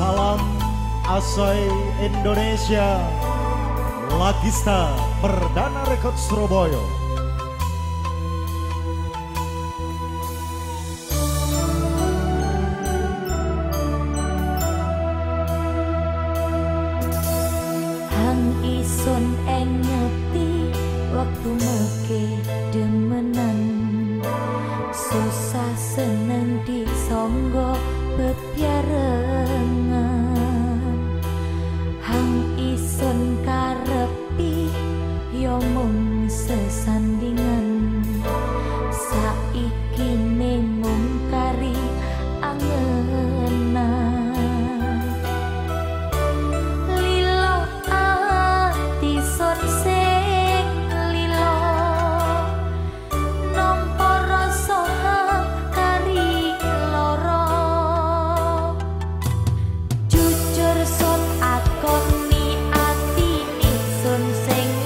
Asoy Indonesia. Lagista Perdana Rekod Surabaya. Hang ison engeti waktu meke demenan. Susah seneng disonggo Hang ison karepi yo mung nothing.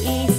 easy.